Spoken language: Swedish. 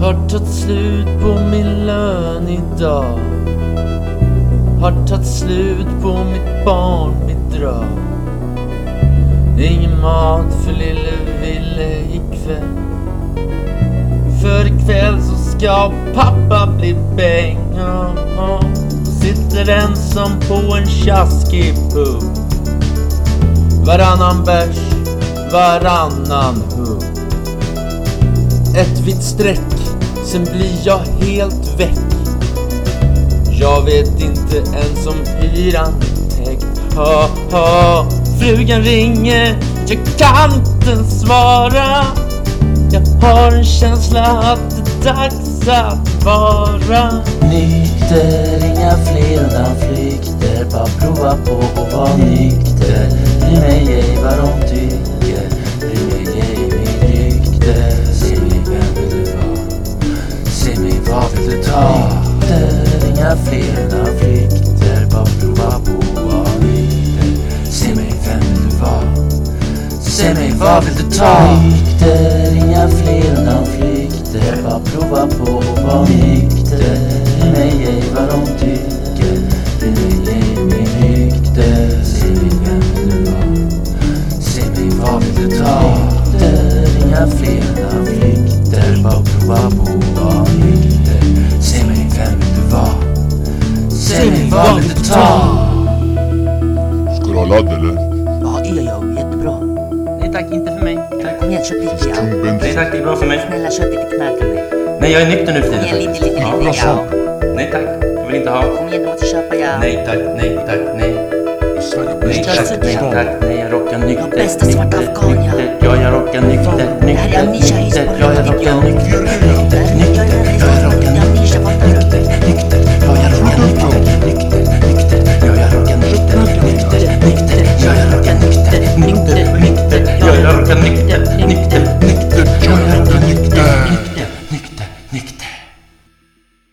Har tagit slut på min lön idag. Har tagit slut på mitt barnbidrag Ingen mat för lille Ville ikväll. För ikväll så ska pappa bli bäng oh, oh. Sitter ensam på en tjaskig pub. Varannan bärs, varannan hugg. Ett vitt streck, sen blir jag helt väck. Jag vet inte ens om hyran är täckt. Ha, ha. Frugan ringer, jag kan inte svara. Jag har en känsla att det är dags att vara. Nykter, inga fler undanflykter Bara prova på att vara nykter. Bry mig ej vad de tycker. Vad vill du ta? Nykter, inga fler undanflykter Bara prova på att vara nykter Bry mig ej vad de tycker Bry mig ej min rykte Se mig, vem du vara? Se mig, vad vill du ta? Nykter, inga fler undanflykter Bara prova på att vara nykter Se mig, vem du vara? Se mig, vad vill du ta? Ska du ha ladd eller? Ja, det gör jag. Jättebra. Nej tack, inte för mig. Tack. Kom igen. Ja. Tung Nej tack, det är bra för mig. Snälla, köp lite knark till mig. Nej, jag är nykter nu för Kom tiden. igen, lite, lite, lite. Ja. Nej tack, jag vill inte ha. Kom igen, låt oss köpa, ja. Nej tack, nej tack, nej. Nej tack, nej tack, nej jag rockar nykter. bästa svarta nykter, afghan, ja. nykter. Ja, jag rockar nykter, nykter, nykter. Ja, jag rockar nykter.